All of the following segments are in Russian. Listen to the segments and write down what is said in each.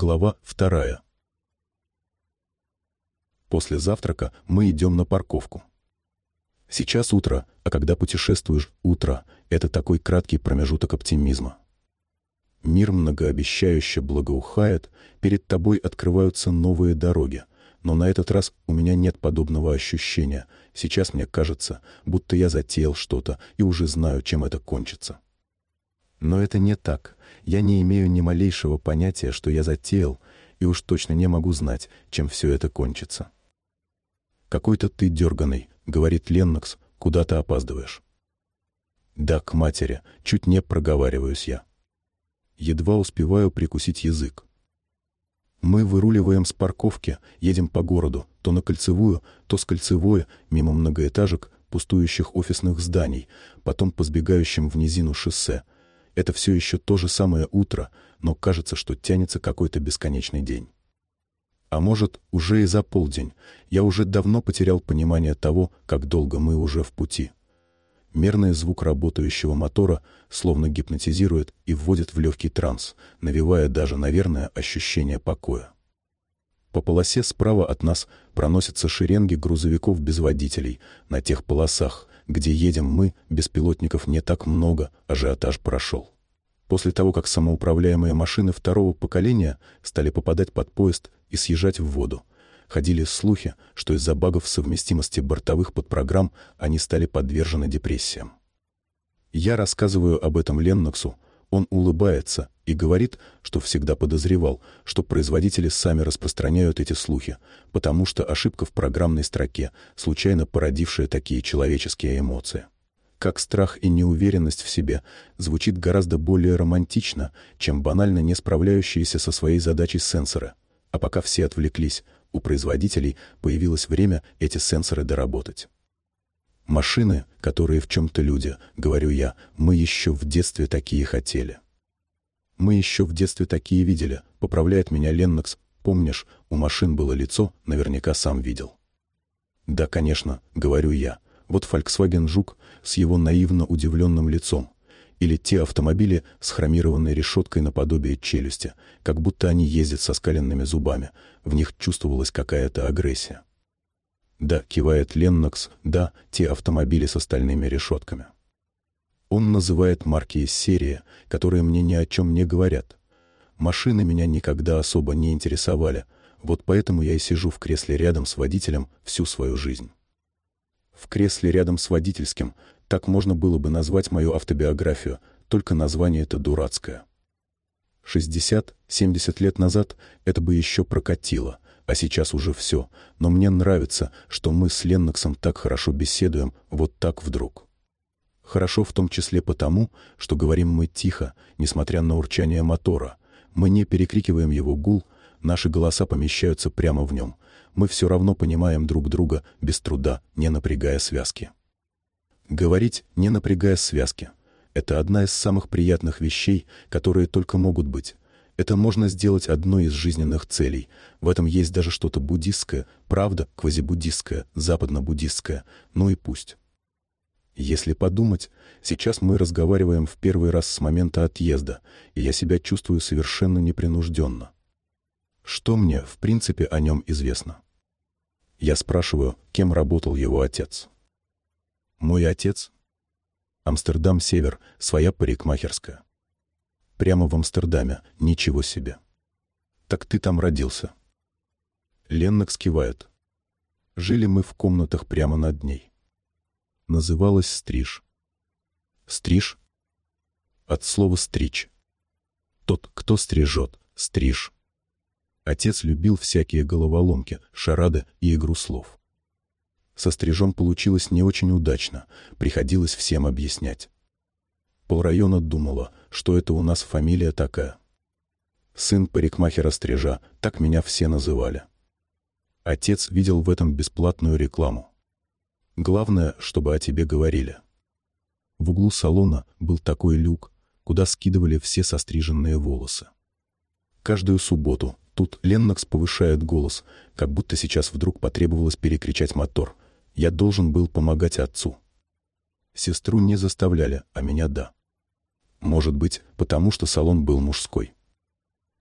Глава вторая. После завтрака мы идем на парковку. Сейчас утро, а когда путешествуешь утро, это такой краткий промежуток оптимизма. Мир многообещающе благоухает, перед тобой открываются новые дороги, но на этот раз у меня нет подобного ощущения. Сейчас мне кажется, будто я затеял что-то и уже знаю, чем это кончится. Но это не так. Я не имею ни малейшего понятия, что я затеял, и уж точно не могу знать, чем все это кончится. «Какой-то ты дерганый», — говорит Леннокс, — «куда ты опаздываешь?» «Да, к матери, чуть не проговариваюсь я. Едва успеваю прикусить язык. Мы выруливаем с парковки, едем по городу, то на кольцевую, то с кольцевой, мимо многоэтажек, пустующих офисных зданий, потом по сбегающим в низину шоссе. Это все еще то же самое утро, но кажется, что тянется какой-то бесконечный день. А может, уже и за полдень. Я уже давно потерял понимание того, как долго мы уже в пути. Мерный звук работающего мотора словно гипнотизирует и вводит в легкий транс, навевая даже, наверное, ощущение покоя. По полосе справа от нас проносятся шеренги грузовиков без водителей. На тех полосах, где едем мы, беспилотников не так много, ажиотаж прошел. После того, как самоуправляемые машины второго поколения стали попадать под поезд и съезжать в воду, ходили слухи, что из-за багов совместимости бортовых подпрограмм они стали подвержены депрессиям. Я рассказываю об этом Ленноксу, он улыбается и говорит, что всегда подозревал, что производители сами распространяют эти слухи, потому что ошибка в программной строке, случайно породившая такие человеческие эмоции. Как страх и неуверенность в себе звучит гораздо более романтично, чем банально не справляющиеся со своей задачей сенсоры. А пока все отвлеклись, у производителей появилось время эти сенсоры доработать. Машины, которые в чем-то люди, говорю я, мы еще в детстве такие хотели. Мы еще в детстве такие видели, поправляет меня Леннокс. Помнишь, у машин было лицо, наверняка сам видел. Да, конечно, говорю я. Вот Volkswagen Жук с его наивно удивленным лицом или те автомобили с хромированной решеткой наподобие челюсти, как будто они ездят со скаленными зубами. В них чувствовалась какая-то агрессия. Да, кивает Леннокс, да, те автомобили с остальными решетками. Он называет марки из серии, которые мне ни о чем не говорят. Машины меня никогда особо не интересовали, вот поэтому я и сижу в кресле рядом с водителем всю свою жизнь. В кресле рядом с водительским так можно было бы назвать мою автобиографию, только название это дурацкое. 60-70 лет назад это бы еще прокатило, а сейчас уже все. Но мне нравится, что мы с Ленноксом так хорошо беседуем, вот так вдруг. Хорошо в том числе потому, что говорим мы тихо, несмотря на урчание мотора. Мы не перекрикиваем его гул, наши голоса помещаются прямо в нем. Мы все равно понимаем друг друга без труда, не напрягая связки. Говорить, не напрягая связки. Это одна из самых приятных вещей, которые только могут быть. Это можно сделать одной из жизненных целей. В этом есть даже что-то буддистское, правда, квазибуддистское, западно-буддистское. Ну и пусть. Если подумать, сейчас мы разговариваем в первый раз с момента отъезда, и я себя чувствую совершенно непринужденно. Что мне, в принципе, о нем известно? Я спрашиваю, кем работал его отец. Мой отец? Амстердам-Север, своя парикмахерская. Прямо в Амстердаме, ничего себе. Так ты там родился. Леннок скивает. Жили мы в комнатах прямо над ней. Называлась «Стриж». «Стриж»? От слова «стричь». Тот, кто стрижет, стриж. Отец любил всякие головоломки, шарады и игру слов. Со стрижом получилось не очень удачно, приходилось всем объяснять. Полрайона думала, что это у нас фамилия такая. Сын парикмахера-стрижа, так меня все называли. Отец видел в этом бесплатную рекламу. Главное, чтобы о тебе говорили. В углу салона был такой люк, куда скидывали все состриженные волосы. Каждую субботу тут Леннокс повышает голос, как будто сейчас вдруг потребовалось перекричать мотор — я должен был помогать отцу. Сестру не заставляли, а меня да. Может быть, потому что салон был мужской.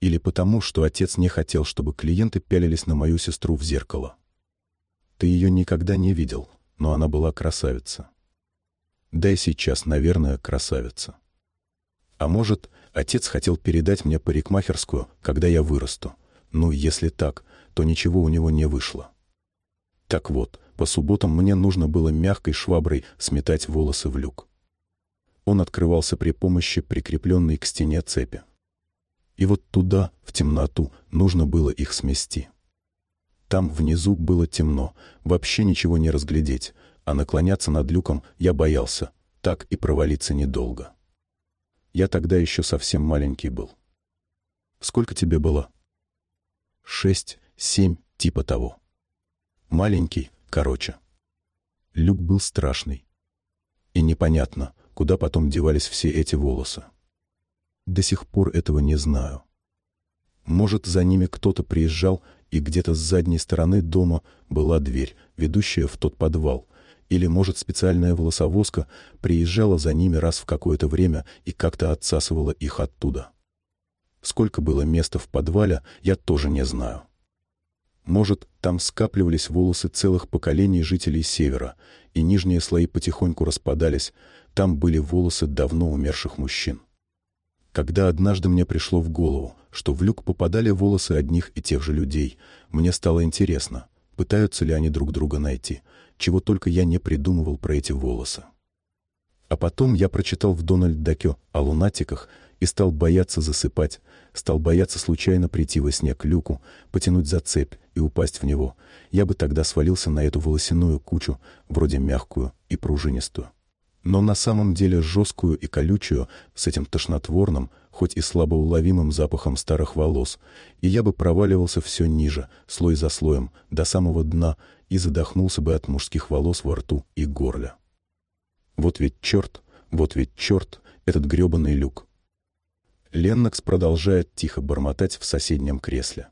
Или потому, что отец не хотел, чтобы клиенты пялились на мою сестру в зеркало. Ты ее никогда не видел, но она была красавица. Да и сейчас, наверное, красавица. А может, отец хотел передать мне парикмахерскую, когда я вырасту. Ну, если так, то ничего у него не вышло. Так вот, по субботам мне нужно было мягкой шваброй сметать волосы в люк. Он открывался при помощи прикрепленной к стене цепи. И вот туда, в темноту, нужно было их смести. Там внизу было темно, вообще ничего не разглядеть, а наклоняться над люком я боялся, так и провалиться недолго. Я тогда еще совсем маленький был. Сколько тебе было? Шесть, семь, типа того. Маленький, короче. Люк был страшный. И непонятно, куда потом девались все эти волосы. До сих пор этого не знаю. Может, за ними кто-то приезжал, и где-то с задней стороны дома была дверь, ведущая в тот подвал. Или, может, специальная волосовозка приезжала за ними раз в какое-то время и как-то отсасывала их оттуда. Сколько было места в подвале, я тоже не знаю. Может, там скапливались волосы целых поколений жителей Севера, и нижние слои потихоньку распадались, там были волосы давно умерших мужчин когда однажды мне пришло в голову, что в люк попадали волосы одних и тех же людей, мне стало интересно, пытаются ли они друг друга найти, чего только я не придумывал про эти волосы. А потом я прочитал в Дональд Дакё о лунатиках и стал бояться засыпать, стал бояться случайно прийти во сне к люку, потянуть за цепь и упасть в него. Я бы тогда свалился на эту волосяную кучу, вроде мягкую и пружинистую но на самом деле жесткую и колючую, с этим тошнотворным, хоть и слабо уловимым запахом старых волос, и я бы проваливался все ниже, слой за слоем, до самого дна, и задохнулся бы от мужских волос во рту и горле. Вот ведь черт, вот ведь черт, этот гребаный люк. Леннокс продолжает тихо бормотать в соседнем кресле.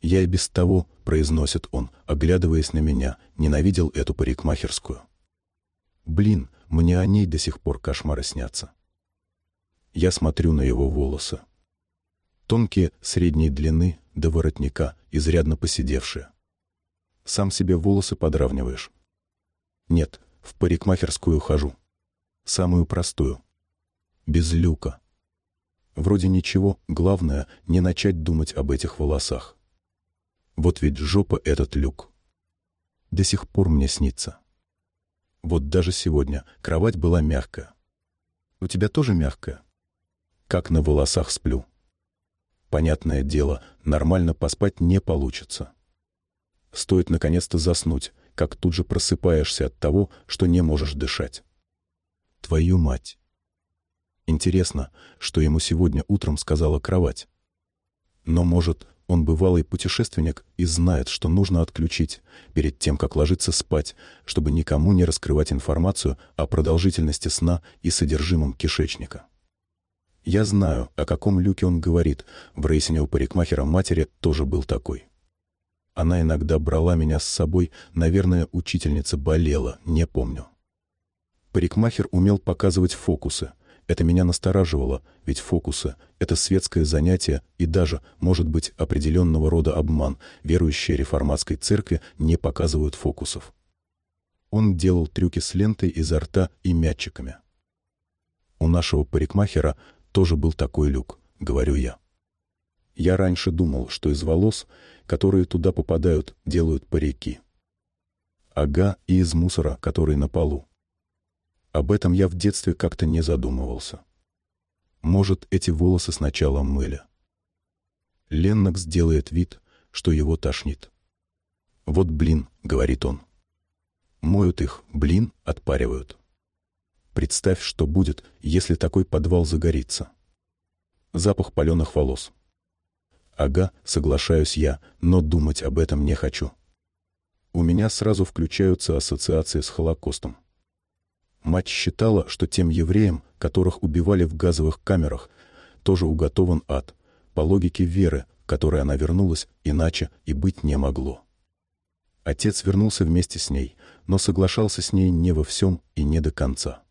«Я и без того», — произносит он, оглядываясь на меня, ненавидел эту парикмахерскую. Блин, мне о ней до сих пор кошмары снятся. Я смотрю на его волосы. Тонкие, средней длины, до воротника, изрядно поседевшие. Сам себе волосы подравниваешь? Нет, в парикмахерскую хожу. Самую простую. Без люка. Вроде ничего, главное, не начать думать об этих волосах. Вот ведь жопа этот люк. До сих пор мне снится. Вот даже сегодня кровать была мягкая. У тебя тоже мягкая? Как на волосах сплю. Понятное дело, нормально поспать не получится. Стоит наконец-то заснуть, как тут же просыпаешься от того, что не можешь дышать. Твою мать! Интересно, что ему сегодня утром сказала кровать. Но, может, он бывалый путешественник и знает, что нужно отключить перед тем, как ложиться спать, чтобы никому не раскрывать информацию о продолжительности сна и содержимом кишечника. Я знаю, о каком люке он говорит. В рейсине у парикмахера матери тоже был такой. Она иногда брала меня с собой, наверное, учительница болела, не помню. Парикмахер умел показывать фокусы, это меня настораживало, ведь фокусы — это светское занятие и даже, может быть, определенного рода обман. Верующие реформатской церкви не показывают фокусов. Он делал трюки с лентой изо рта и мячиками. У нашего парикмахера тоже был такой люк, говорю я. Я раньше думал, что из волос, которые туда попадают, делают парики. Ага, и из мусора, который на полу. Об этом я в детстве как-то не задумывался. Может, эти волосы сначала мыли. Леннокс делает вид, что его тошнит. «Вот блин», — говорит он. Моют их, блин, отпаривают. Представь, что будет, если такой подвал загорится. Запах паленых волос. Ага, соглашаюсь я, но думать об этом не хочу. У меня сразу включаются ассоциации с Холокостом. Мать считала, что тем евреям, которых убивали в газовых камерах, тоже уготован ад, по логике веры, которой она вернулась, иначе и быть не могло. Отец вернулся вместе с ней, но соглашался с ней не во всем и не до конца.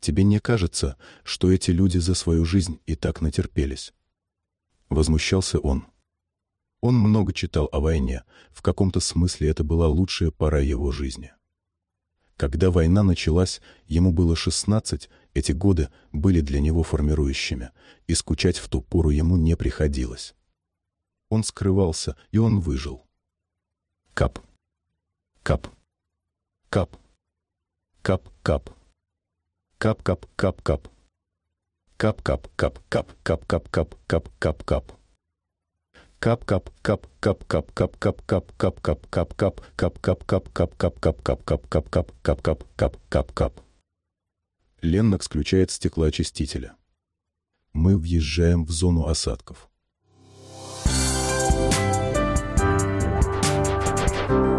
Тебе не кажется, что эти люди за свою жизнь и так натерпелись? Возмущался он. Он много читал о войне, в каком-то смысле это была лучшая пора его жизни. Когда война началась, ему было 16, эти годы были для него формирующими, и скучать в ту пору ему не приходилось. Он скрывался, и он выжил. Кап. Кап. Кап. Кап-кап. Кап-кап-кап-кап. Кап-кап-кап-кап-кап-кап-кап-кап-кап кап-кап, кап-кап, кап-кап, кап-кап, кап-кап, кап-кап, кап-кап, кап-кап, кап-кап, кап-кап, кап-кап, кап-кап, кап-кап, кап. Леннокс включает стеклоочистителя. Мы въезжаем в зону осадков. Thank you.